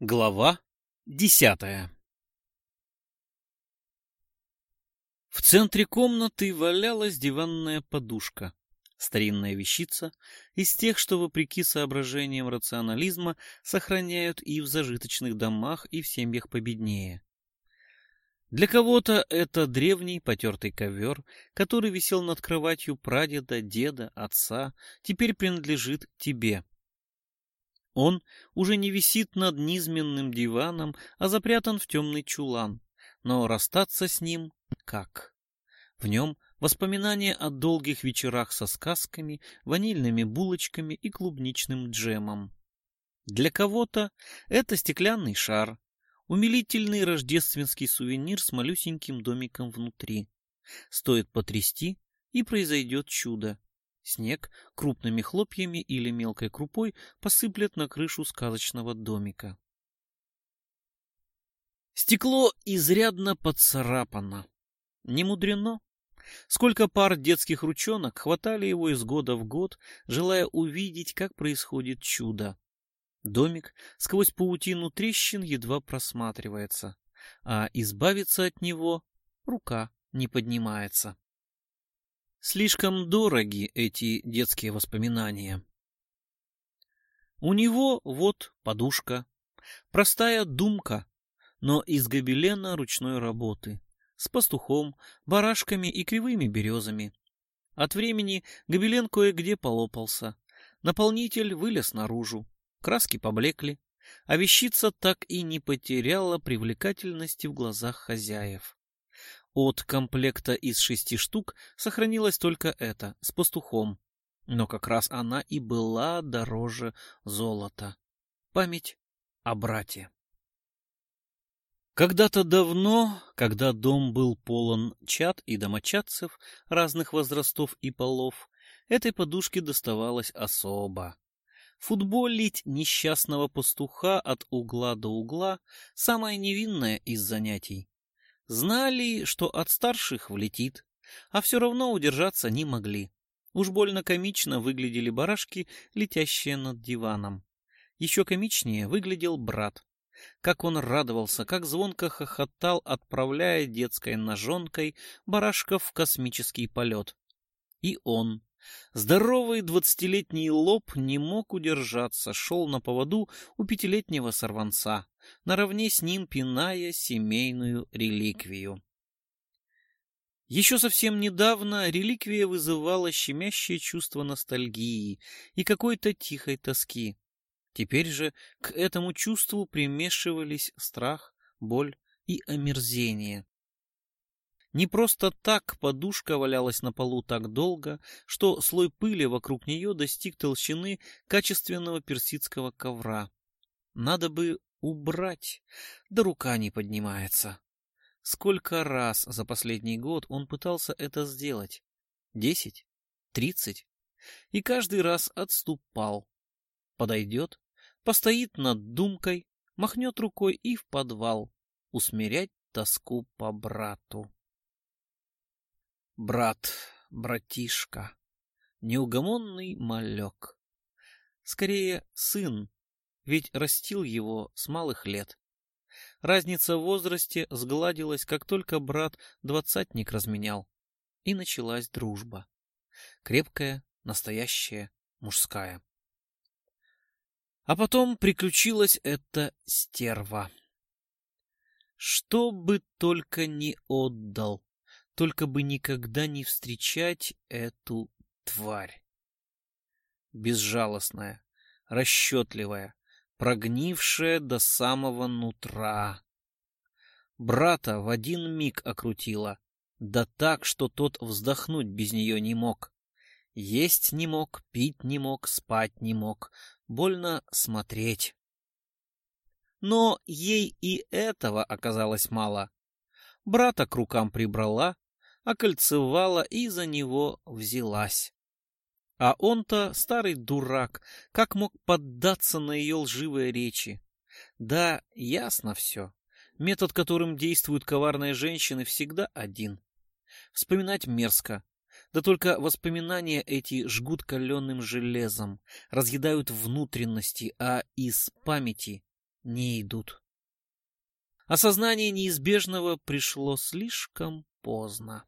Глава десятая В центре комнаты валялась диванная подушка, старинная вещица из тех, что, вопреки соображениям рационализма, сохраняют и в зажиточных домах, и в семьях победнее. Для кого-то это древний потертый ковер, который висел над кроватью прадеда, деда, отца, теперь принадлежит тебе — он уже не висит над низменным диваном, а запрятан в темный чулан. Но расстаться с ним как? В нем воспоминания о долгих вечерах со сказками, ванильными булочками и клубничным джемом. Для кого-то это стеклянный шар, умилительный рождественский сувенир с малюсеньким домиком внутри. Стоит потрясти, и произойдет чудо. Снег крупными хлопьями или мелкой крупой посыплет на крышу сказочного домика. Стекло изрядно поцарапано. Не мудрено. Сколько пар детских ручонок хватали его из года в год, желая увидеть, как происходит чудо. Домик сквозь паутину трещин едва просматривается, а избавиться от него рука не поднимается. Слишком дороги эти детские воспоминания. У него вот подушка, простая думка, но из гобелена ручной работы, с пастухом, барашками и кривыми березами. От времени гобелен кое-где полопался, наполнитель вылез наружу, краски поблекли, а вещица так и не потеряла привлекательности в глазах хозяев. От комплекта из шести штук сохранилась только эта, с пастухом. Но как раз она и была дороже золота. Память о брате. Когда-то давно, когда дом был полон чад и домочадцев разных возрастов и полов, этой подушке доставалось особо. Футболить несчастного пастуха от угла до угла — самое невинное из занятий. Знали, что от старших влетит, а все равно удержаться не могли. Уж больно комично выглядели барашки, летящие над диваном. Еще комичнее выглядел брат. Как он радовался, как звонко хохотал, отправляя детской ножонкой барашков в космический полет. И он, здоровый двадцатилетний лоб, не мог удержаться, шел на поводу у пятилетнего сорванца наравне с ним пиная семейную реликвию. Еще совсем недавно реликвия вызывала щемящее чувство ностальгии и какой-то тихой тоски. Теперь же к этому чувству примешивались страх, боль и омерзение. Не просто так подушка валялась на полу так долго, что слой пыли вокруг нее достиг толщины качественного персидского ковра. Надо бы убрать, да рука не поднимается. Сколько раз за последний год он пытался это сделать? Десять? Тридцать? И каждый раз отступал. Подойдет, постоит над думкой, махнет рукой и в подвал, усмирять тоску по брату. Брат, братишка, неугомонный малек. Скорее, сын, ведь растил его с малых лет. Разница в возрасте сгладилась, как только брат двадцатник разменял. И началась дружба. Крепкая, настоящая, мужская. А потом приключилась эта стерва. Что бы только не отдал, только бы никогда не встречать эту тварь. Безжалостная, расчетливая, прогнившая до самого нутра. Брата в один миг окрутила, да так, что тот вздохнуть без нее не мог. Есть не мог, пить не мог, спать не мог, больно смотреть. Но ей и этого оказалось мало. Брата к рукам прибрала, окольцевала и за него взялась. А он-то старый дурак, как мог поддаться на ее лживые речи? Да, ясно все. Метод, которым действуют коварные женщины, всегда один. Вспоминать мерзко. Да только воспоминания эти жгут каленым железом, разъедают внутренности, а из памяти не идут. Осознание неизбежного пришло слишком поздно.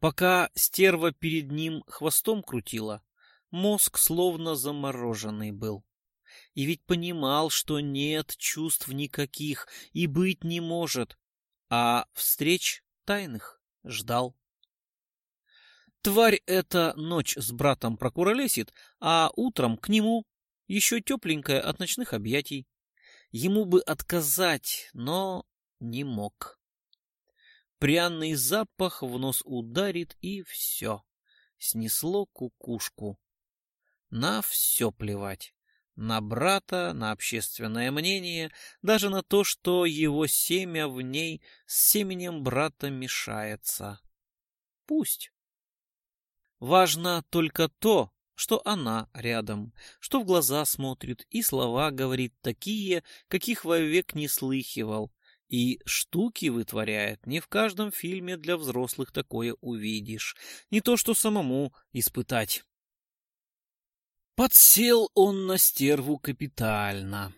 Пока стерва перед ним хвостом крутила, мозг словно замороженный был. И ведь понимал, что нет чувств никаких и быть не может, а встреч тайных ждал. Тварь эта ночь с братом прокуролесит, а утром к нему еще тепленькая от ночных объятий. Ему бы отказать, но не мог. Пряный запах в нос ударит, и все. Снесло кукушку. На все плевать. На брата, на общественное мнение, даже на то, что его семя в ней с семенем брата мешается. Пусть. Важно только то, что она рядом, что в глаза смотрит и слова говорит такие, каких вовек не слыхивал, и штуки вытворяет. Не в каждом фильме для взрослых такое увидишь. Не то, что самому испытать. Подсел он на стерву капитально.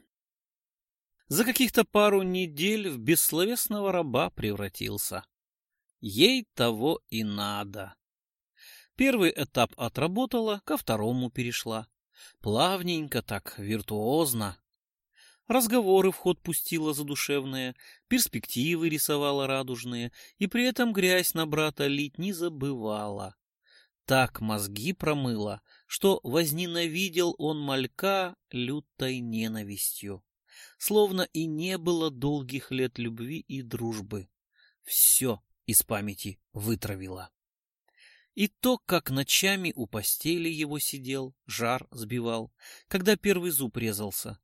За каких-то пару недель в бессловесного раба превратился. Ей того и надо. Первый этап отработала, ко второму перешла. Плавненько так, виртуозно. Разговоры в ход пустила задушевные, перспективы рисовала радужные, и при этом грязь на брата лить не забывала. Так мозги промыла, что возненавидел он малька лютой ненавистью. Словно и не было долгих лет любви и дружбы. Все из памяти вытравила. И то, как ночами у постели его сидел, жар сбивал, когда первый зуб резался,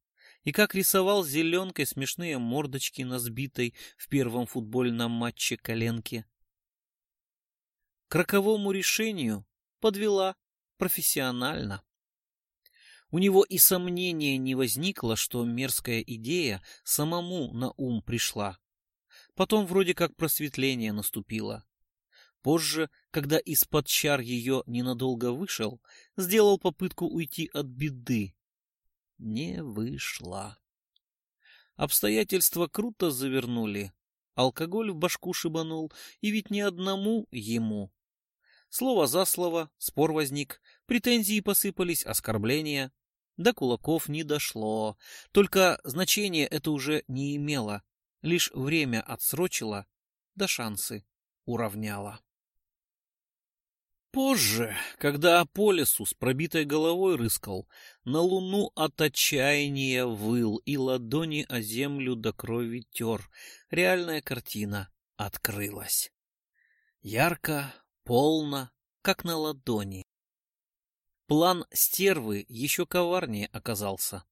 и как рисовал зеленкой смешные мордочки на сбитой в первом футбольном матче коленке. К роковому решению подвела профессионально. У него и сомнения не возникло, что мерзкая идея самому на ум пришла. Потом вроде как просветление наступило. Позже, когда из-под чар ее ненадолго вышел, сделал попытку уйти от беды. Не вышло. Обстоятельства круто завернули. Алкоголь в башку шибанул, и ведь не одному ему. Слово за слово, спор возник, претензии посыпались, оскорбления. До кулаков не дошло, только значение это уже не имело, лишь время отсрочило, да шансы уравняло. Позже, когда по лесу с пробитой головой рыскал, на луну от отчаяния выл и ладони о землю до крови тер, реальная картина открылась. Ярко, полно, как на ладони. План стервы еще коварнее оказался.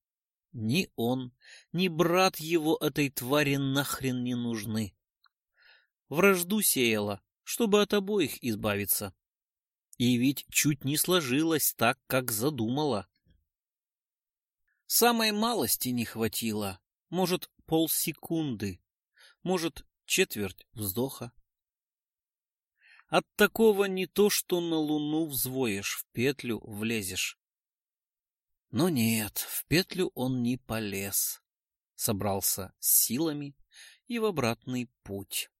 Ни он, ни брат его этой твари нахрен не нужны. Вражду сеяла, чтобы от обоих избавиться. И ведь чуть не сложилось так, как задумала. Самой малости не хватило. Может, полсекунды. Может, четверть вздоха. От такого не то, что на луну взвоишь, в петлю влезешь. Но нет, в петлю он не полез. Собрался с силами и в обратный путь.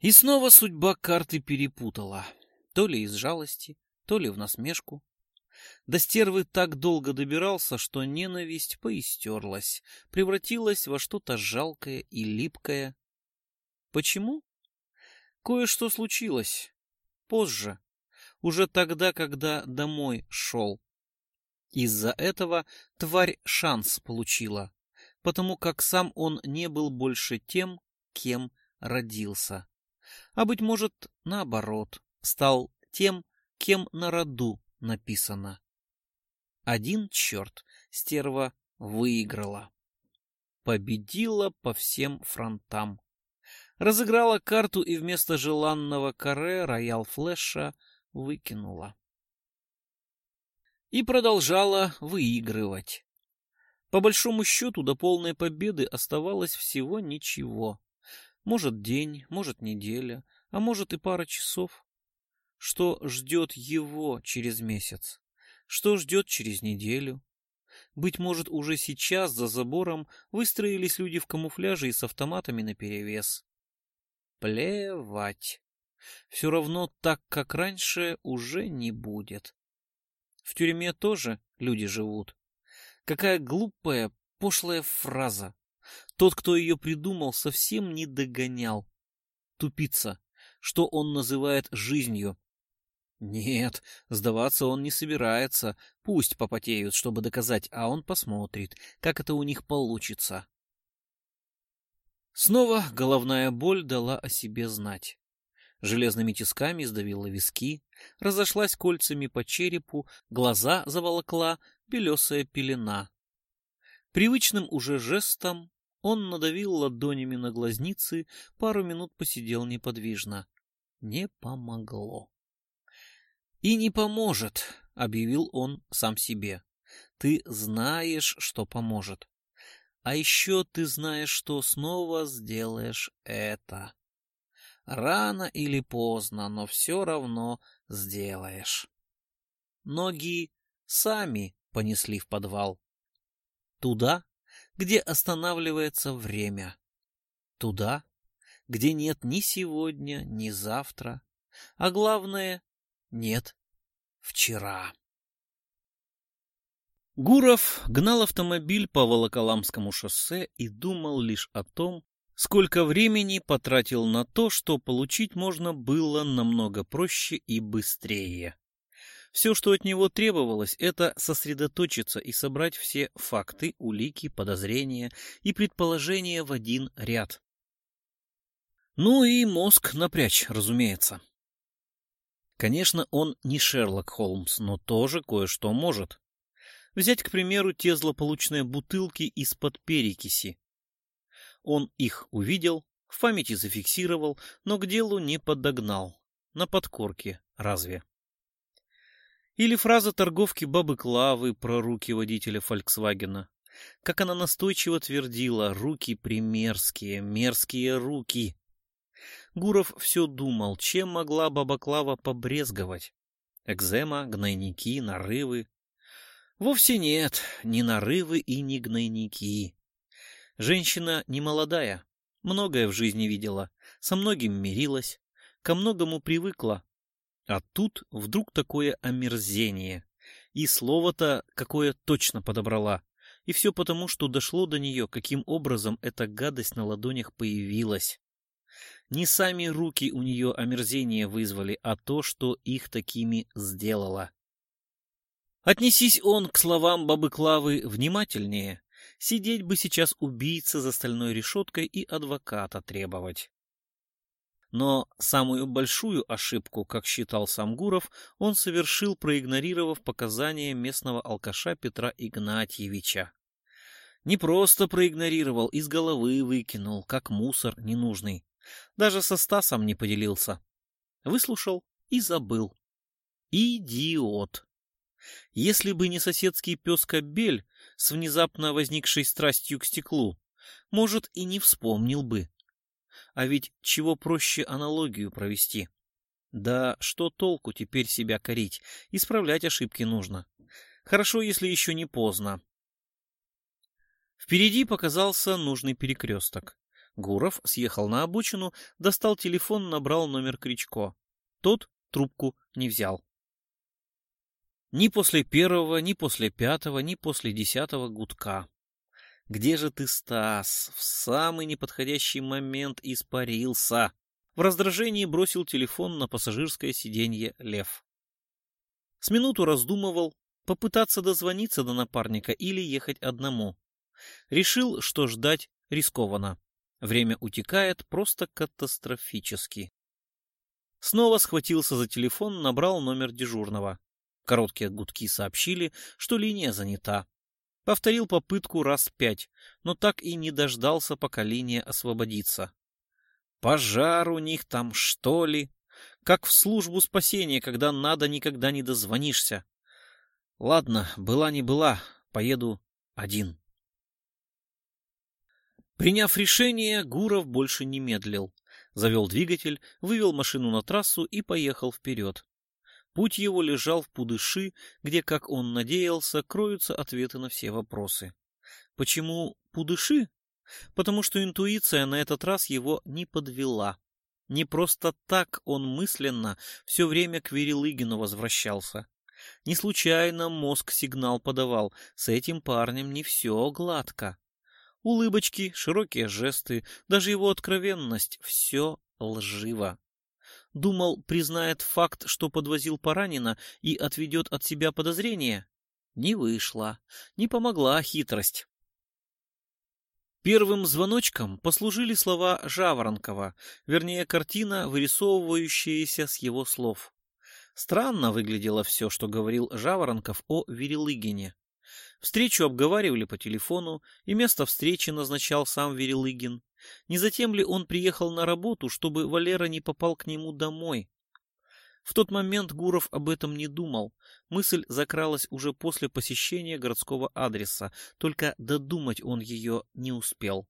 И снова судьба карты перепутала то ли из жалости, то ли в насмешку. До стервы так долго добирался, что ненависть поистерлась, превратилась во что-то жалкое и липкое. Почему? Кое-что случилось. Позже. Уже тогда, когда домой шел. Из-за этого тварь шанс получила, потому как сам он не был больше тем, кем родился. А, быть может, наоборот, стал тем, кем на роду написано. Один черт, стерва выиграла. Победила по всем фронтам. Разыграла карту и вместо желанного каре роял флеша выкинула. И продолжала выигрывать. По большому счету до полной победы оставалось всего ничего. Может день, может неделя, а может и пара часов что ждет его через месяц, что ждет через неделю. Быть может, уже сейчас за забором выстроились люди в камуфляже и с автоматами наперевес. Плевать. Все равно так, как раньше, уже не будет. В тюрьме тоже люди живут. Какая глупая, пошлая фраза. Тот, кто ее придумал, совсем не догонял. Тупица. Что он называет жизнью? Нет, сдаваться он не собирается. Пусть попотеют, чтобы доказать, а он посмотрит, как это у них получится. Снова головная боль дала о себе знать. Железными тисками сдавила виски, разошлась кольцами по черепу, глаза заволокла белесая пелена. Привычным уже жестом он надавил ладонями на глазницы, пару минут посидел неподвижно. Не помогло. «И не поможет», — объявил он сам себе. «Ты знаешь, что поможет. А еще ты знаешь, что снова сделаешь это. Рано или поздно, но все равно сделаешь». Ноги сами понесли в подвал. Туда, где останавливается время. Туда, где нет ни сегодня, ни завтра, а главное, нет вчера. Гуров гнал автомобиль по Волоколамскому шоссе и думал лишь о том, сколько времени потратил на то, что получить можно было намного проще и быстрее. Все, что от него требовалось, это сосредоточиться и собрать все факты, улики, подозрения и предположения в один ряд. Ну и мозг напрячь, разумеется. Конечно, он не Шерлок Холмс, но тоже кое-что может. Взять, к примеру, те злополучные бутылки из-под перекиси. Он их увидел, в памяти зафиксировал, но к делу не подогнал. На подкорке, разве? Или фраза торговки бабы Клавы про руки водителя Фольксвагена. Как она настойчиво твердила, руки примерские, мерзкие руки. Гуров все думал, чем могла баба Клава побрезговать. Экзема, гнойники, нарывы. Вовсе нет, ни нарывы и ни гнойники. Женщина не молодая, многое в жизни видела, со многим мирилась, ко многому привыкла. А тут вдруг такое омерзение. И слово-то какое точно подобрала. И все потому, что дошло до нее, каким образом эта гадость на ладонях появилась. Не сами руки у нее омерзение вызвали, а то, что их такими сделало. Отнесись он к словам бабы Клавы внимательнее, сидеть бы сейчас убийца за стальной решеткой и адвоката требовать. Но самую большую ошибку, как считал сам Гуров, он совершил, проигнорировав показания местного алкаша Петра Игнатьевича. Не просто проигнорировал, из головы выкинул, как мусор ненужный. Даже со Стасом не поделился. Выслушал и забыл. Идиот. Если бы не соседский пес Кобель с внезапно возникшей страстью к стеклу, может, и не вспомнил бы. А ведь чего проще аналогию провести? Да что толку теперь себя корить? Исправлять ошибки нужно. Хорошо, если еще не поздно. Впереди показался нужный перекресток. Гуров съехал на обочину, достал телефон, набрал номер Кричко. Тот трубку не взял. Ни после первого, ни после пятого, ни после десятого гудка. Где же ты, Стас? В самый неподходящий момент испарился. В раздражении бросил телефон на пассажирское сиденье Лев. С минуту раздумывал, попытаться дозвониться до напарника или ехать одному. Решил, что ждать рискованно. Время утекает просто катастрофически. Снова схватился за телефон, набрал номер дежурного. Короткие гудки сообщили, что линия занята. Повторил попытку раз пять, но так и не дождался, пока линия освободится. Пожар у них там, что ли? Как в службу спасения, когда надо, никогда не дозвонишься. Ладно, была не была, поеду один. Приняв решение, Гуров больше не медлил. Завел двигатель, вывел машину на трассу и поехал вперед. Путь его лежал в Пудыши, где, как он надеялся, кроются ответы на все вопросы. Почему Пудыши? Потому что интуиция на этот раз его не подвела. Не просто так он мысленно все время к Верелыгину возвращался. Не случайно мозг сигнал подавал. С этим парнем не все гладко. Улыбочки, широкие жесты, даже его откровенность — все лживо. Думал, признает факт, что подвозил Паранина и отведет от себя подозрение? Не вышло. Не помогла хитрость. Первым звоночком послужили слова Жаворонкова, вернее, картина, вырисовывающаяся с его слов. Странно выглядело все, что говорил Жаворонков о Верелыгине. Встречу обговаривали по телефону, и место встречи назначал сам Верелыгин. Не затем ли он приехал на работу, чтобы Валера не попал к нему домой? В тот момент Гуров об этом не думал. Мысль закралась уже после посещения городского адреса, только додумать он ее не успел.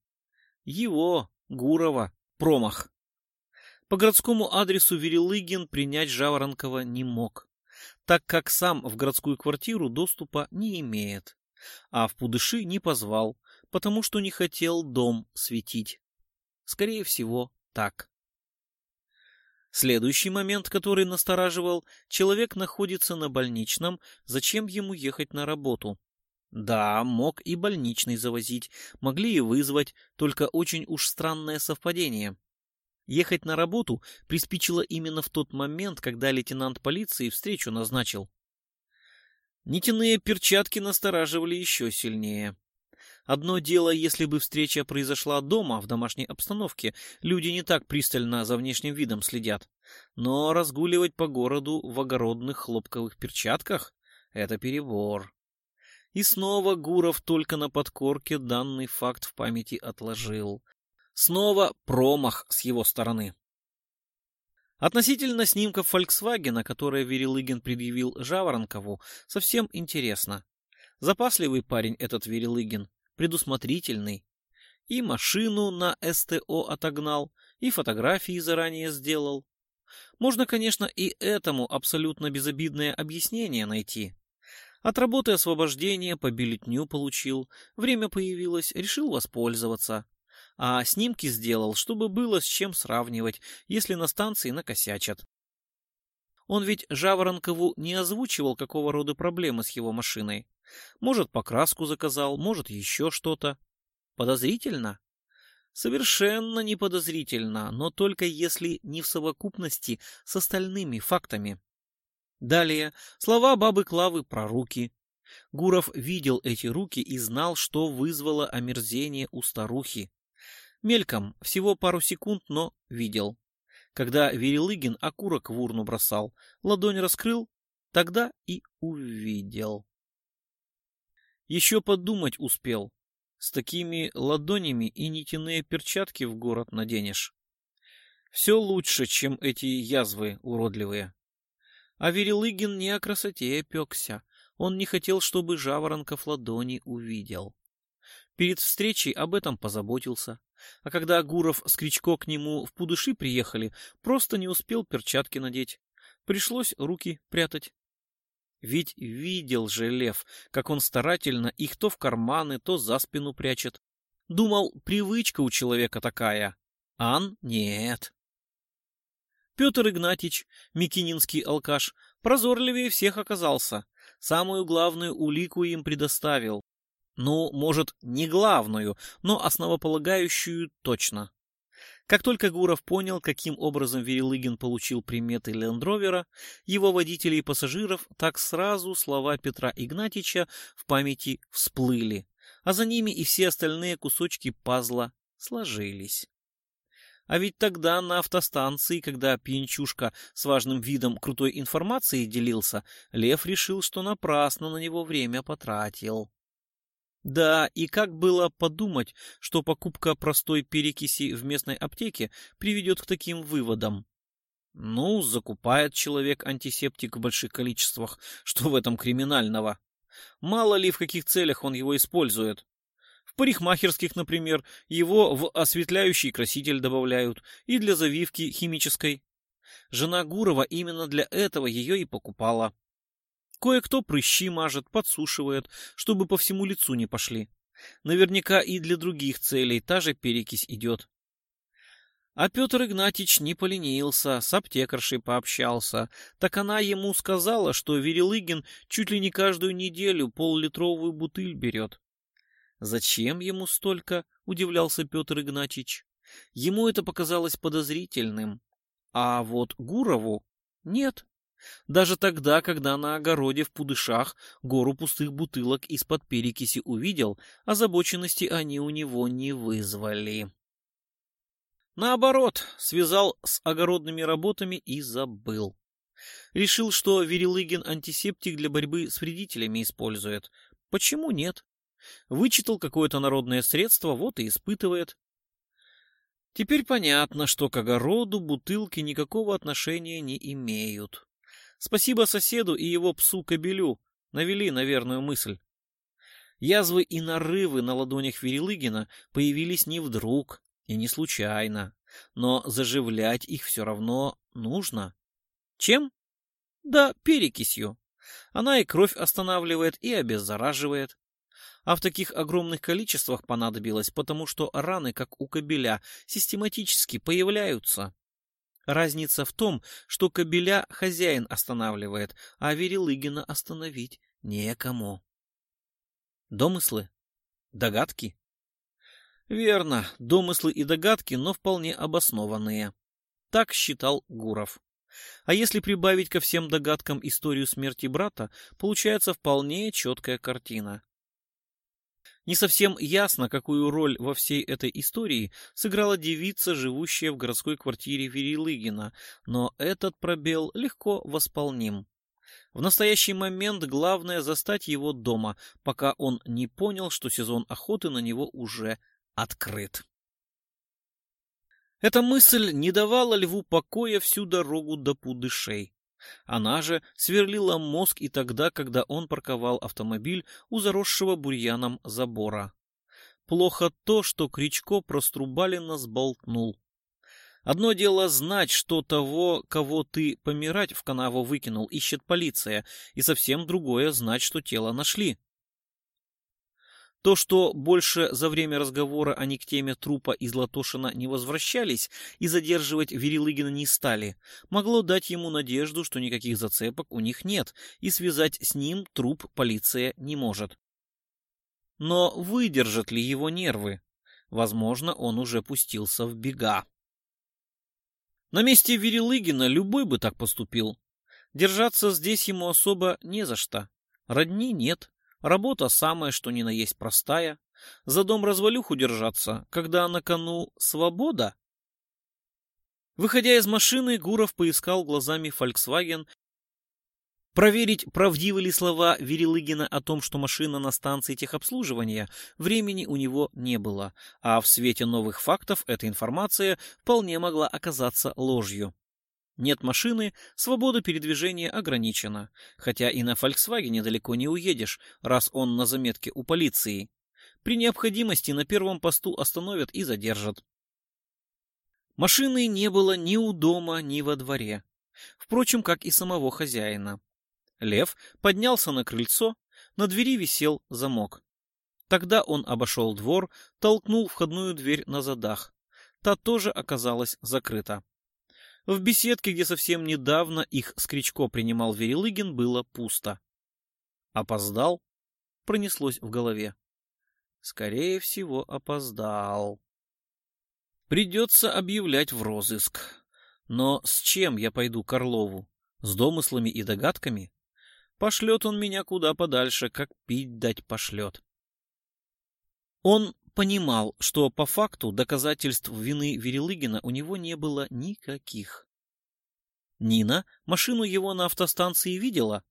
Его, Гурова, промах. По городскому адресу Верелыгин принять Жаворонкова не мог, так как сам в городскую квартиру доступа не имеет, а в Пудыши не позвал, потому что не хотел дом светить. Скорее всего, так. Следующий момент, который настораживал, человек находится на больничном, зачем ему ехать на работу? Да, мог и больничный завозить, могли и вызвать, только очень уж странное совпадение. Ехать на работу приспичило именно в тот момент, когда лейтенант полиции встречу назначил. Нитяные перчатки настораживали еще сильнее. Одно дело, если бы встреча произошла дома, в домашней обстановке, люди не так пристально за внешним видом следят. Но разгуливать по городу в огородных хлопковых перчатках — это перебор. И снова Гуров только на подкорке данный факт в памяти отложил. Снова промах с его стороны. Относительно снимков Фольксвагена, которые Верелыгин предъявил Жаворонкову, совсем интересно. Запасливый парень этот Верелыгин предусмотрительный. И машину на СТО отогнал, и фотографии заранее сделал. Можно, конечно, и этому абсолютно безобидное объяснение найти. От работы освобождения по бюллетню получил, время появилось, решил воспользоваться. А снимки сделал, чтобы было с чем сравнивать, если на станции накосячат. Он ведь Жаворонкову не озвучивал, какого рода проблемы с его машиной. Может, покраску заказал, может, еще что-то. Подозрительно? Совершенно не подозрительно, но только если не в совокупности с остальными фактами. Далее, слова бабы Клавы про руки. Гуров видел эти руки и знал, что вызвало омерзение у старухи. Мельком, всего пару секунд, но видел. Когда Верелыгин окурок в урну бросал, ладонь раскрыл, тогда и увидел. Еще подумать успел. С такими ладонями и нитяные перчатки в город наденешь. Все лучше, чем эти язвы уродливые. А Верелыгин не о красоте пекся. Он не хотел, чтобы Жаворонков ладони увидел. Перед встречей об этом позаботился. А когда Гуров с Кричко к нему в Пудыши приехали, просто не успел перчатки надеть. Пришлось руки прятать. Ведь видел же Лев, как он старательно их то в карманы, то за спину прячет. Думал, привычка у человека такая. Ан нет. Петр Игнатьич, Микининский алкаш, прозорливее всех оказался. Самую главную улику им предоставил. Ну, может, не главную, но основополагающую точно. Как только Гуров понял, каким образом Верелыгин получил приметы Лендровера, его водителей и пассажиров, так сразу слова Петра Игнатьича в памяти всплыли, а за ними и все остальные кусочки пазла сложились. А ведь тогда на автостанции, когда пьянчушка с важным видом крутой информацией делился, Лев решил, что напрасно на него время потратил. Да, и как было подумать, что покупка простой перекиси в местной аптеке приведет к таким выводам? Ну, закупает человек антисептик в больших количествах, что в этом криминального? Мало ли в каких целях он его использует. В парикмахерских, например, его в осветляющий краситель добавляют и для завивки химической. Жена Гурова именно для этого ее и покупала. Кое-кто прыщи мажет, подсушивает, чтобы по всему лицу не пошли. Наверняка и для других целей та же перекись идет. А Петр Игнатьич не поленился, с аптекаршей пообщался. Так она ему сказала, что Верелыгин чуть ли не каждую неделю поллитровую бутыль берет. «Зачем ему столько?» — удивлялся Петр Игнатьич. Ему это показалось подозрительным. А вот Гурову нет. Даже тогда, когда на огороде в Пудышах гору пустых бутылок из-под перекиси увидел, озабоченности они у него не вызвали. Наоборот, связал с огородными работами и забыл. Решил, что Верелыгин антисептик для борьбы с вредителями использует. Почему нет? Вычитал какое-то народное средство, вот и испытывает. Теперь понятно, что к огороду бутылки никакого отношения не имеют. Спасибо соседу и его псу-кобелю, навели на верную мысль. Язвы и нарывы на ладонях Верелыгина появились не вдруг и не случайно, но заживлять их все равно нужно. Чем? Да, перекисью. Она и кровь останавливает, и обеззараживает а в таких огромных количествах понадобилось, потому что раны, как у кобеля, систематически появляются. Разница в том, что кобеля хозяин останавливает, а Верелыгина остановить некому. Домыслы? Догадки? Верно, домыслы и догадки, но вполне обоснованные. Так считал Гуров. А если прибавить ко всем догадкам историю смерти брата, получается вполне четкая картина. Не совсем ясно, какую роль во всей этой истории сыграла девица, живущая в городской квартире Верилыгина, но этот пробел легко восполним. В настоящий момент главное застать его дома, пока он не понял, что сезон охоты на него уже открыт. Эта мысль не давала льву покоя всю дорогу до пудышей. Она же сверлила мозг и тогда, когда он парковал автомобиль у заросшего бурьяном забора. Плохо то, что Кричко прострубаленно сболтнул. Одно дело знать, что того, кого ты помирать в канаву выкинул, ищет полиция, и совсем другое знать, что тело нашли. То, что больше за время разговора они к теме трупа из Латошина не возвращались и задерживать Верилыгина не стали, могло дать ему надежду, что никаких зацепок у них нет, и связать с ним труп полиция не может. Но выдержат ли его нервы? Возможно, он уже пустился в бега. На месте Верилыгина любой бы так поступил. Держаться здесь ему особо не за что. Родни нет, Работа самая, что ни на есть простая. За дом развалюху держаться, когда на кону свобода. Выходя из машины, Гуров поискал глазами Volkswagen. Проверить, правдивы ли слова Верелыгина о том, что машина на станции техобслуживания, времени у него не было, а в свете новых фактов эта информация вполне могла оказаться ложью. Нет машины, свобода передвижения ограничена, хотя и на Volkswagen далеко не уедешь, раз он на заметке у полиции. При необходимости на первом посту остановят и задержат. Машины не было ни у дома, ни во дворе. Впрочем, как и самого хозяина. Лев поднялся на крыльцо, на двери висел замок. Тогда он обошел двор, толкнул входную дверь на задах. Та тоже оказалась закрыта. В беседке, где совсем недавно их с Кричко принимал Верелыгин, было пусто. Опоздал? Пронеслось в голове. Скорее всего, опоздал. Придется объявлять в розыск. Но с чем я пойду к Орлову? С домыслами и догадками? Пошлет он меня куда подальше, как пить дать пошлет. Он понимал, что по факту доказательств вины Верелыгина у него не было никаких. Нина машину его на автостанции видела,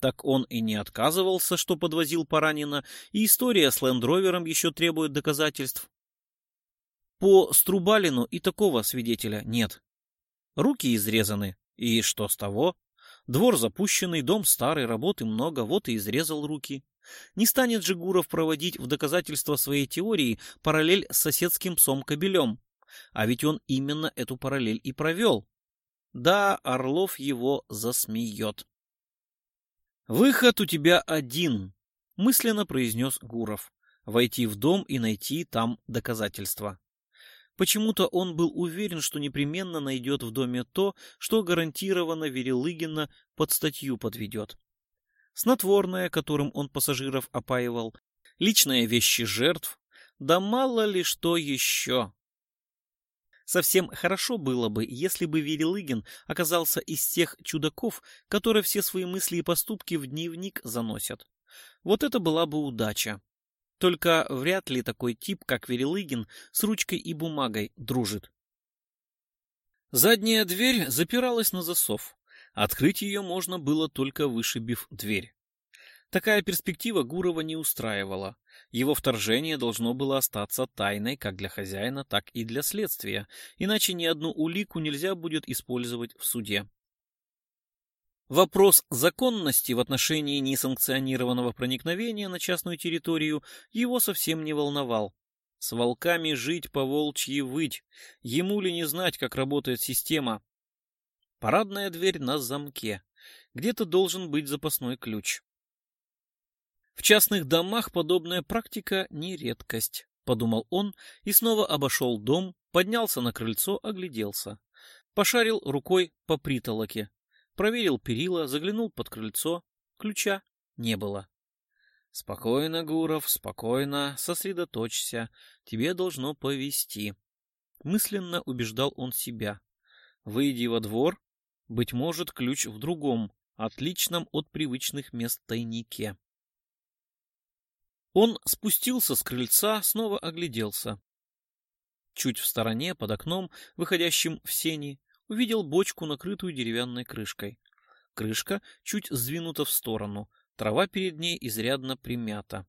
так он и не отказывался, что подвозил Паранина, и история с лендровером еще требует доказательств. По Струбалину и такого свидетеля нет. Руки изрезаны, и что с того? Двор запущенный, дом старый, работы много, вот и изрезал руки. Не станет же Гуров проводить в доказательство своей теории параллель с соседским псом Кобелем. А ведь он именно эту параллель и провел. Да, Орлов его засмеет. «Выход у тебя один», — мысленно произнес Гуров. «Войти в дом и найти там доказательства». Почему-то он был уверен, что непременно найдет в доме то, что гарантированно Верелыгина под статью подведет. Снотворное, которым он пассажиров опаивал, личные вещи жертв, да мало ли что еще. Совсем хорошо было бы, если бы Верелыгин оказался из тех чудаков, которые все свои мысли и поступки в дневник заносят. Вот это была бы удача. Только вряд ли такой тип, как Верелыгин, с ручкой и бумагой дружит. Задняя дверь запиралась на засов. Открыть ее можно было только вышибив дверь. Такая перспектива Гурова не устраивала. Его вторжение должно было остаться тайной как для хозяина, так и для следствия, иначе ни одну улику нельзя будет использовать в суде. Вопрос законности в отношении несанкционированного проникновения на частную территорию его совсем не волновал. С волками жить по волчьи выть, ему ли не знать, как работает система. Парадная дверь на замке. Где-то должен быть запасной ключ. В частных домах подобная практика не редкость, подумал он и снова обошел дом, поднялся на крыльцо, огляделся. Пошарил рукой по притолоке, проверил перила, заглянул под крыльцо. Ключа не было. Спокойно, Гуров, спокойно, сосредоточься. Тебе должно повести. Мысленно убеждал он себя. Выйди во двор. Быть может, ключ в другом, отличном от привычных мест тайнике. Он спустился с крыльца, снова огляделся. Чуть в стороне, под окном, выходящим в сени, увидел бочку, накрытую деревянной крышкой. Крышка чуть сдвинута в сторону, трава перед ней изрядно примята.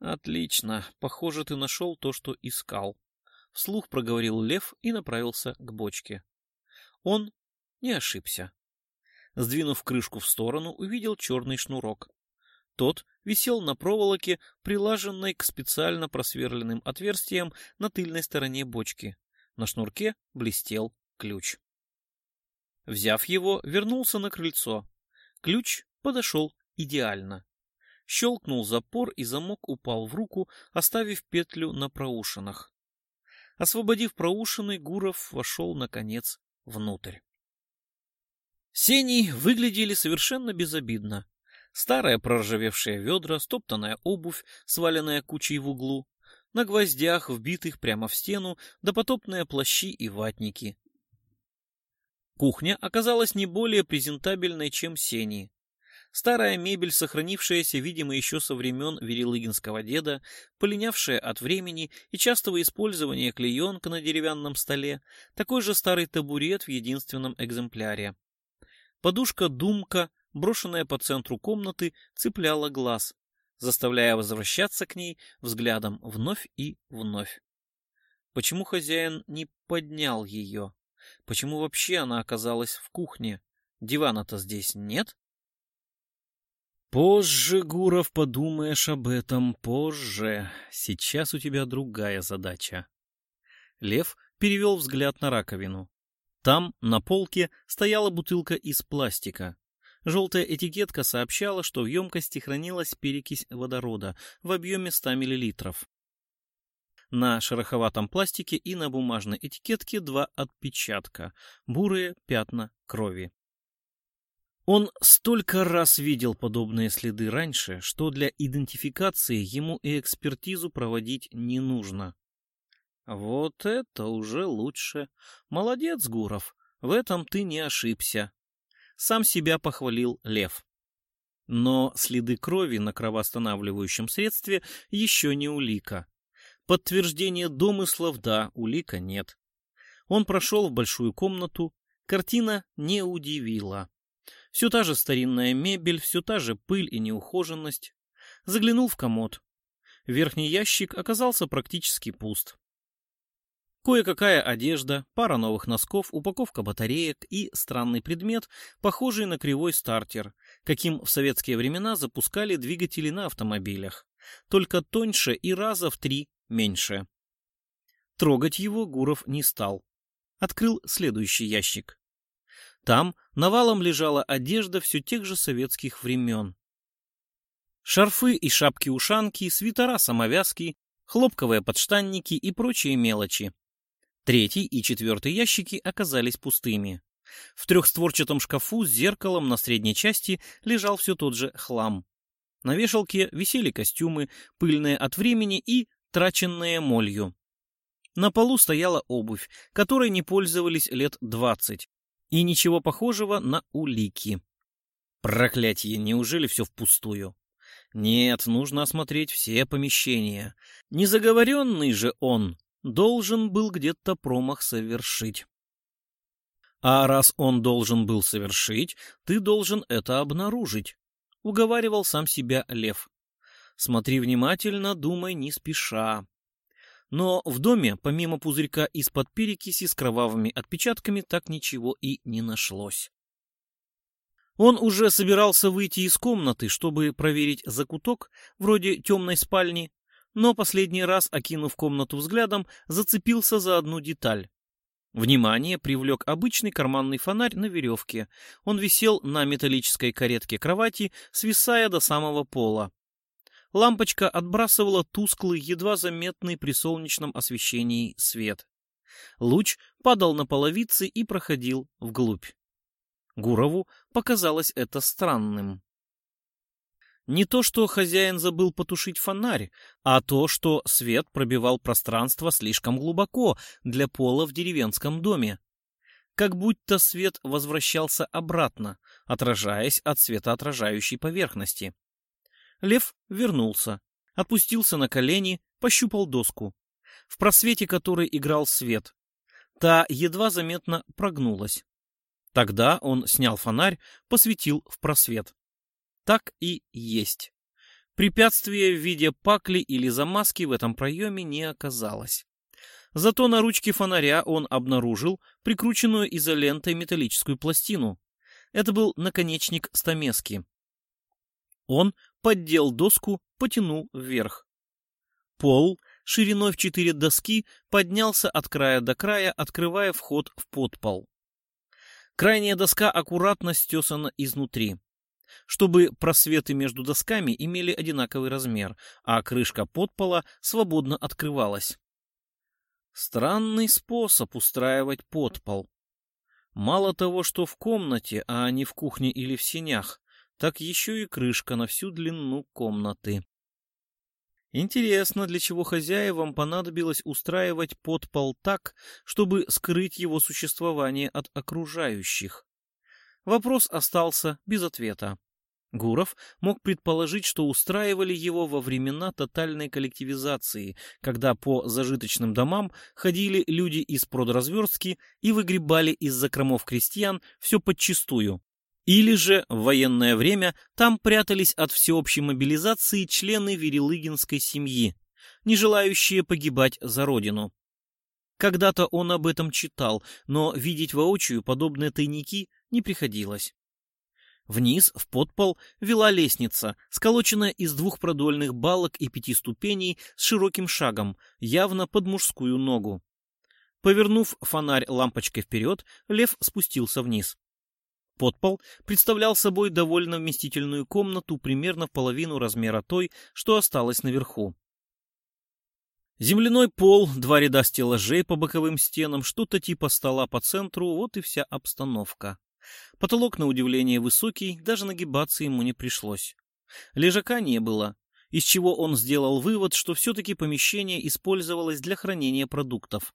«Отлично, похоже, ты нашел то, что искал», — вслух проговорил Лев и направился к бочке. Он не ошибся. Сдвинув крышку в сторону, увидел черный шнурок. Тот висел на проволоке, прилаженной к специально просверленным отверстиям на тыльной стороне бочки. На шнурке блестел ключ. Взяв его, вернулся на крыльцо. Ключ подошел идеально. Щелкнул запор, и замок упал в руку, оставив петлю на проушинах. Освободив проушины, Гуров вошел, наконец, внутрь. Сени выглядели совершенно безобидно. Старые проржавевшие ведра, стоптанная обувь, сваленная кучей в углу, на гвоздях, вбитых прямо в стену, допотопные плащи и ватники. Кухня оказалась не более презентабельной, чем сени. Старая мебель, сохранившаяся, видимо, еще со времен Верелыгинского деда, полинявшая от времени и частого использования клеенка на деревянном столе, такой же старый табурет в единственном экземпляре. Подушка-думка брошенная по центру комнаты, цепляла глаз, заставляя возвращаться к ней взглядом вновь и вновь. Почему хозяин не поднял ее? Почему вообще она оказалась в кухне? Дивана-то здесь нет? Позже, Гуров, подумаешь об этом, позже. Сейчас у тебя другая задача. Лев перевел взгляд на раковину. Там, на полке, стояла бутылка из пластика. Желтая этикетка сообщала, что в емкости хранилась перекись водорода в объеме 100 мл. На шероховатом пластике и на бумажной этикетке два отпечатка, бурые пятна крови. Он столько раз видел подобные следы раньше, что для идентификации ему и экспертизу проводить не нужно. Вот это уже лучше. Молодец, Гуров, в этом ты не ошибся сам себя похвалил Лев. Но следы крови на кровоостанавливающем средстве еще не улика. Подтверждение домыслов, да, улика нет. Он прошел в большую комнату, картина не удивила. Все та же старинная мебель, все та же пыль и неухоженность. Заглянул в комод. Верхний ящик оказался практически пуст. Кое-какая одежда, пара новых носков, упаковка батареек и странный предмет, похожий на кривой стартер, каким в советские времена запускали двигатели на автомобилях, только тоньше и раза в три меньше. Трогать его Гуров не стал. Открыл следующий ящик. Там навалом лежала одежда все тех же советских времен. Шарфы и шапки-ушанки, свитера-самовязки, хлопковые подштанники и прочие мелочи. Третий и четвертый ящики оказались пустыми. В трехстворчатом шкафу с зеркалом на средней части лежал все тот же хлам. На вешалке висели костюмы, пыльные от времени и траченные молью. На полу стояла обувь, которой не пользовались лет двадцать, и ничего похожего на улики. Проклятье, неужели все впустую? Нет, нужно осмотреть все помещения. Незаговоренный же он должен был где-то промах совершить. А раз он должен был совершить, ты должен это обнаружить, — уговаривал сам себя Лев. Смотри внимательно, думай не спеша. Но в доме, помимо пузырька из-под перекиси с кровавыми отпечатками, так ничего и не нашлось. Он уже собирался выйти из комнаты, чтобы проверить закуток, вроде темной спальни, но последний раз, окинув комнату взглядом, зацепился за одну деталь. Внимание привлек обычный карманный фонарь на веревке. Он висел на металлической каретке кровати, свисая до самого пола. Лампочка отбрасывала тусклый, едва заметный при солнечном освещении свет. Луч падал на половицы и проходил вглубь. Гурову показалось это странным. Не то, что хозяин забыл потушить фонарь, а то, что свет пробивал пространство слишком глубоко для пола в деревенском доме. Как будто свет возвращался обратно, отражаясь от светоотражающей поверхности. Лев вернулся, опустился на колени, пощупал доску, в просвете которой играл свет. Та едва заметно прогнулась. Тогда он снял фонарь, посветил в просвет так и есть. Препятствия в виде пакли или замазки в этом проеме не оказалось. Зато на ручке фонаря он обнаружил прикрученную изолентой металлическую пластину. Это был наконечник стамески. Он поддел доску, потянул вверх. Пол шириной в четыре доски поднялся от края до края, открывая вход в подпол. Крайняя доска аккуратно стесана изнутри чтобы просветы между досками имели одинаковый размер, а крышка подпола свободно открывалась. Странный способ устраивать подпол. Мало того, что в комнате, а не в кухне или в сенях, так еще и крышка на всю длину комнаты. Интересно, для чего хозяевам понадобилось устраивать подпол так, чтобы скрыть его существование от окружающих. Вопрос остался без ответа. Гуров мог предположить, что устраивали его во времена тотальной коллективизации, когда по зажиточным домам ходили люди из продразверстки и выгребали из закромов крестьян все подчистую. Или же в военное время там прятались от всеобщей мобилизации члены Верелыгинской семьи, не желающие погибать за родину. Когда-то он об этом читал, но видеть воочию подобные тайники не приходилось. Вниз, в подпол, вела лестница, сколоченная из двух продольных балок и пяти ступеней с широким шагом, явно под мужскую ногу. Повернув фонарь лампочкой вперед, лев спустился вниз. Подпол представлял собой довольно вместительную комнату примерно в половину размера той, что осталось наверху. Земляной пол, два ряда стеллажей по боковым стенам, что-то типа стола по центру, вот и вся обстановка. Потолок, на удивление, высокий, даже нагибаться ему не пришлось. Лежака не было, из чего он сделал вывод, что все-таки помещение использовалось для хранения продуктов.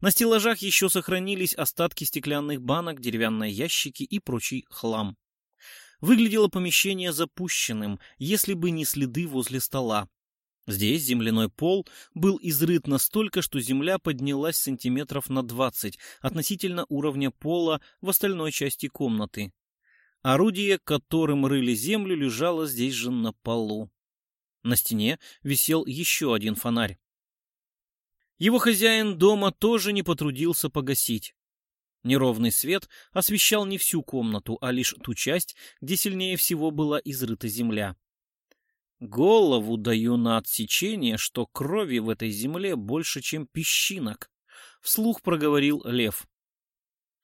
На стеллажах еще сохранились остатки стеклянных банок, деревянные ящики и прочий хлам. Выглядело помещение запущенным, если бы не следы возле стола. Здесь земляной пол был изрыт настолько, что земля поднялась сантиметров на 20 относительно уровня пола в остальной части комнаты. Орудие, которым рыли землю, лежало здесь же на полу. На стене висел еще один фонарь. Его хозяин дома тоже не потрудился погасить. Неровный свет освещал не всю комнату, а лишь ту часть, где сильнее всего была изрыта земля. Голову даю на отсечение, что крови в этой земле больше, чем песчинок, — вслух проговорил лев.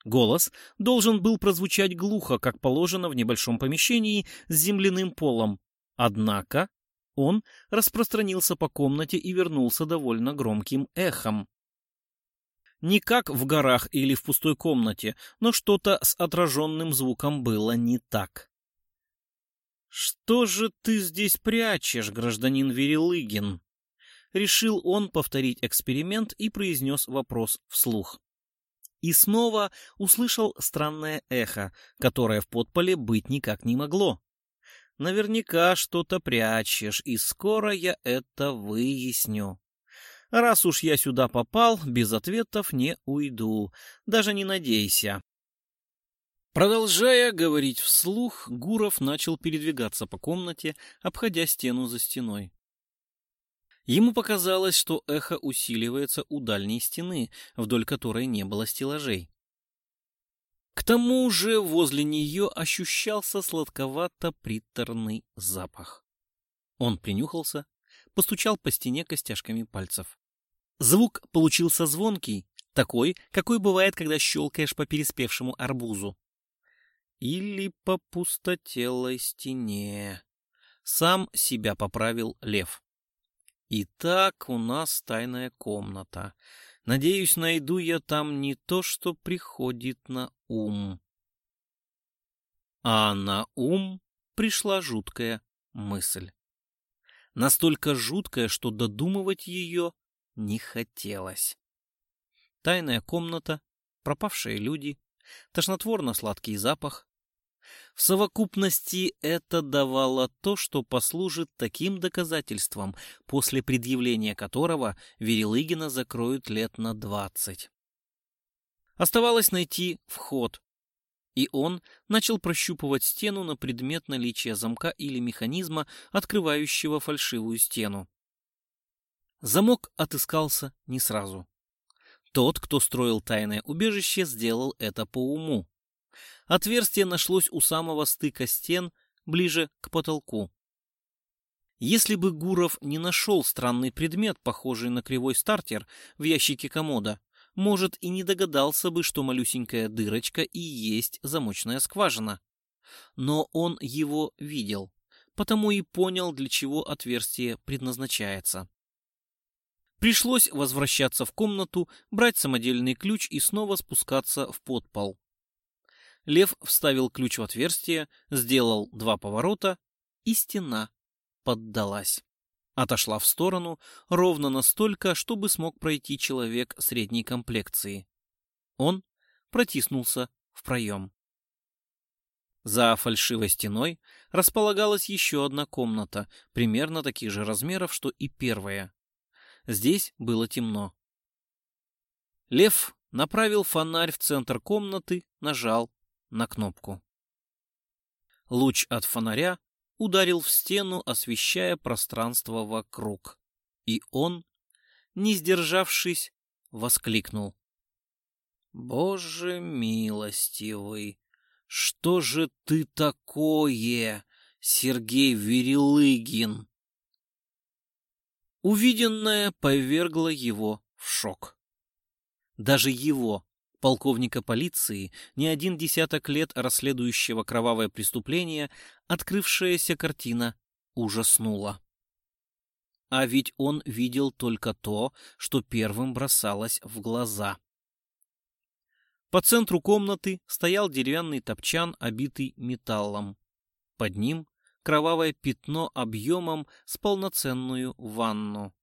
Голос должен был прозвучать глухо, как положено в небольшом помещении с земляным полом. Однако он распространился по комнате и вернулся довольно громким эхом. Не как в горах или в пустой комнате, но что-то с отраженным звуком было не так. «Что же ты здесь прячешь, гражданин Верелыгин?» Решил он повторить эксперимент и произнес вопрос вслух. И снова услышал странное эхо, которое в подполе быть никак не могло. Наверняка что-то прячешь, и скоро я это выясню. Раз уж я сюда попал, без ответов не уйду. Даже не надейся. Продолжая говорить вслух, Гуров начал передвигаться по комнате, обходя стену за стеной. Ему показалось, что эхо усиливается у дальней стены, вдоль которой не было стеллажей. К тому же возле нее ощущался сладковато-приторный запах. Он принюхался, постучал по стене костяшками пальцев. Звук получился звонкий, такой, какой бывает, когда щелкаешь по переспевшему арбузу. Или по пустотелой стене. Сам себя поправил лев. Итак, у нас тайная комната. Надеюсь, найду я там не то, что приходит на ум. А на ум пришла жуткая мысль. Настолько жуткая, что додумывать ее не хотелось. Тайная комната, пропавшие люди, тошнотворно-сладкий запах, в совокупности это давало то, что послужит таким доказательством, после предъявления которого Верелыгина закроют лет на двадцать. Оставалось найти вход, и он начал прощупывать стену на предмет наличия замка или механизма, открывающего фальшивую стену. Замок отыскался не сразу. Тот, кто строил тайное убежище, сделал это по уму. Отверстие нашлось у самого стыка стен, ближе к потолку. Если бы Гуров не нашел странный предмет, похожий на кривой стартер, в ящике комода, может, и не догадался бы, что малюсенькая дырочка и есть замочная скважина. Но он его видел, потому и понял, для чего отверстие предназначается. Пришлось возвращаться в комнату, брать самодельный ключ и снова спускаться в подпол. Лев вставил ключ в отверстие, сделал два поворота, и стена поддалась. Отошла в сторону ровно настолько, чтобы смог пройти человек средней комплекции. Он протиснулся в проем. За фальшивой стеной располагалась еще одна комната, примерно таких же размеров, что и первая. Здесь было темно. Лев направил фонарь в центр комнаты, нажал на кнопку. Луч от фонаря ударил в стену, освещая пространство вокруг. И он, не сдержавшись, воскликнул. «Боже милостивый! Что же ты такое, Сергей Верелыгин?» Увиденное повергло его в шок. Даже его, полковника полиции, не один десяток лет расследующего кровавое преступление, открывшаяся картина ужаснула. А ведь он видел только то, что первым бросалось в глаза. По центру комнаты стоял деревянный топчан, обитый металлом. Под ним кровавое пятно объемом с полноценную ванну.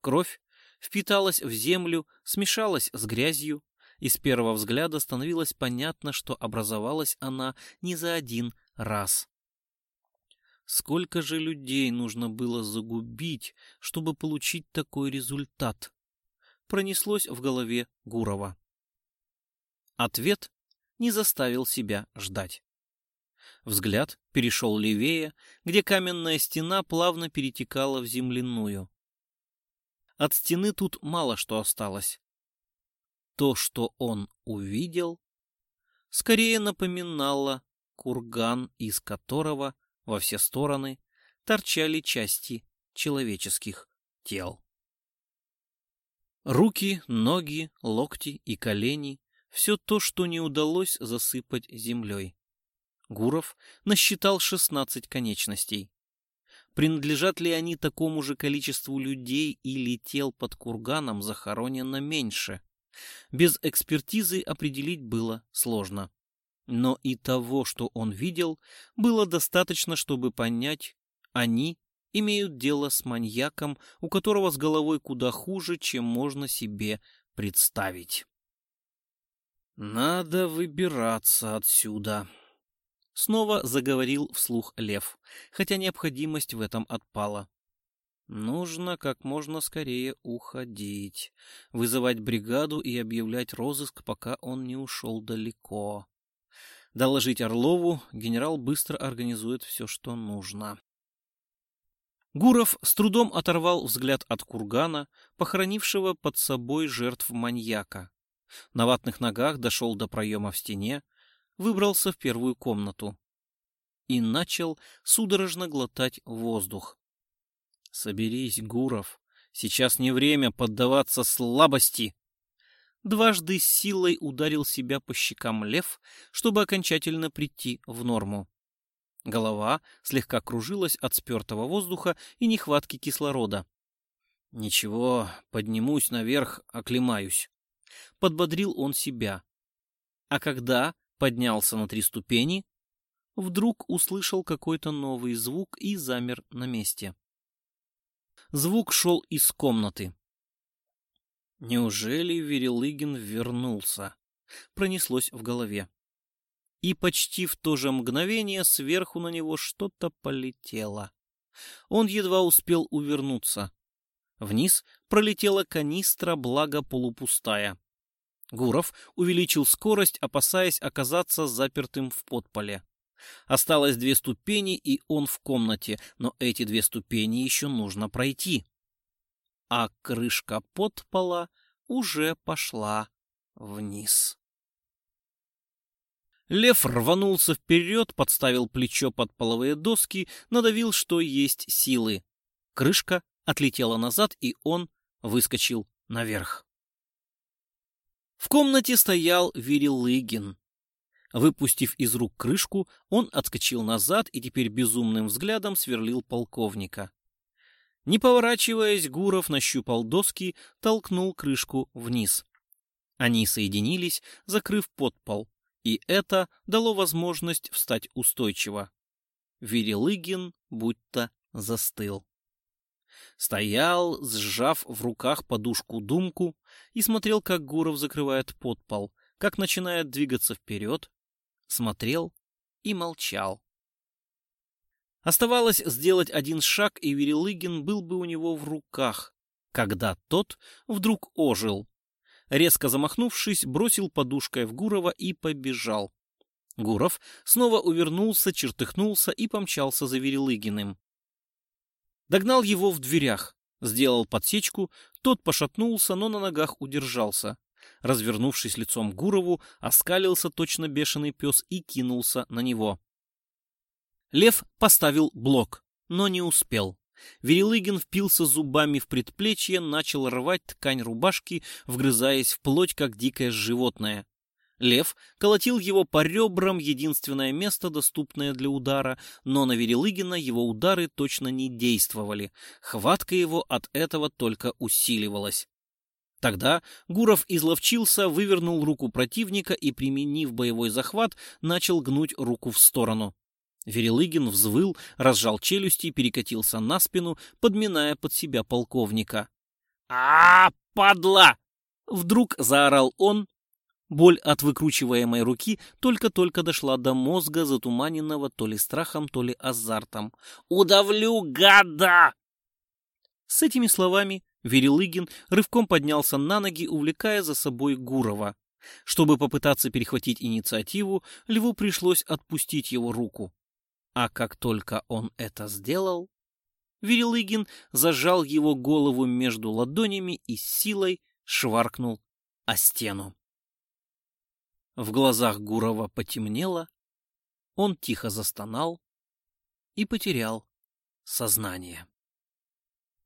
Кровь впиталась в землю, смешалась с грязью, и с первого взгляда становилось понятно, что образовалась она не за один раз. Сколько же людей нужно было загубить, чтобы получить такой результат? Пронеслось в голове Гурова. Ответ не заставил себя ждать. Взгляд перешел левее, где каменная стена плавно перетекала в земляную. От стены тут мало что осталось. То, что он увидел, скорее напоминало курган, из которого во все стороны торчали части человеческих тел. Руки, ноги, локти и колени все то, что не удалось засыпать землей. Гуров насчитал 16 конечностей. Принадлежат ли они такому же количеству людей или тел под курганом захоронено меньше? Без экспертизы определить было сложно. Но и того, что он видел, было достаточно, чтобы понять, они имеют дело с маньяком, у которого с головой куда хуже, чем можно себе представить. «Надо выбираться отсюда», — снова заговорил вслух Лев, хотя необходимость в этом отпала. «Нужно как можно скорее уходить, вызывать бригаду и объявлять розыск, пока он не ушел далеко. Доложить Орлову, генерал быстро организует все, что нужно». Гуров с трудом оторвал взгляд от кургана, похоронившего под собой жертв маньяка. На ватных ногах дошел до проема в стене, выбрался в первую комнату и начал судорожно глотать воздух. «Соберись, Гуров, сейчас не время поддаваться слабости!» Дважды силой ударил себя по щекам лев, чтобы окончательно прийти в норму. Голова слегка кружилась от спертого воздуха и нехватки кислорода. «Ничего, поднимусь наверх, оклемаюсь», — подбодрил он себя. А когда поднялся на три ступени, вдруг услышал какой-то новый звук и замер на месте. Звук шел из комнаты. Неужели Верелыгин вернулся? Пронеслось в голове и почти в то же мгновение сверху на него что-то полетело. Он едва успел увернуться. Вниз пролетела канистра, благо полупустая. Гуров увеличил скорость, опасаясь оказаться запертым в подполе. Осталось две ступени, и он в комнате, но эти две ступени еще нужно пройти. А крышка подпола уже пошла вниз. Лев рванулся вперед, подставил плечо под половые доски, надавил, что есть силы. Крышка отлетела назад, и он выскочил наверх. В комнате стоял Верилыгин. Выпустив из рук крышку, он отскочил назад и теперь безумным взглядом сверлил полковника. Не поворачиваясь, Гуров нащупал доски, толкнул крышку вниз. Они соединились, закрыв подпол и это дало возможность встать устойчиво. Верелыгин будто застыл. Стоял, сжав в руках подушку-думку, и смотрел, как Гуров закрывает подпол, как начинает двигаться вперед, смотрел и молчал. Оставалось сделать один шаг, и Верелыгин был бы у него в руках, когда тот вдруг ожил, резко замахнувшись, бросил подушкой в Гурова и побежал. Гуров снова увернулся, чертыхнулся и помчался за Верелыгиным. Догнал его в дверях, сделал подсечку, тот пошатнулся, но на ногах удержался. Развернувшись лицом к Гурову, оскалился точно бешеный пес и кинулся на него. Лев поставил блок, но не успел. Верелыгин впился зубами в предплечье, начал рвать ткань рубашки, вгрызаясь в плоть, как дикое животное. Лев колотил его по ребрам, единственное место, доступное для удара, но на Верелыгина его удары точно не действовали. Хватка его от этого только усиливалась. Тогда Гуров изловчился, вывернул руку противника и, применив боевой захват, начал гнуть руку в сторону. Верелыгин взвыл, разжал челюсти и перекатился на спину, подминая под себя полковника. а, падла!» Вдруг заорал он. Боль от выкручиваемой руки только-только дошла до мозга, затуманенного то ли страхом, то ли азартом. «Удавлю, гада!» С этими словами Верелыгин рывком поднялся на ноги, увлекая за собой Гурова. Чтобы попытаться перехватить инициативу, Льву пришлось отпустить его руку. А как только он это сделал, Верелыгин зажал его голову между ладонями и силой шваркнул о стену. В глазах Гурова потемнело, он тихо застонал и потерял сознание.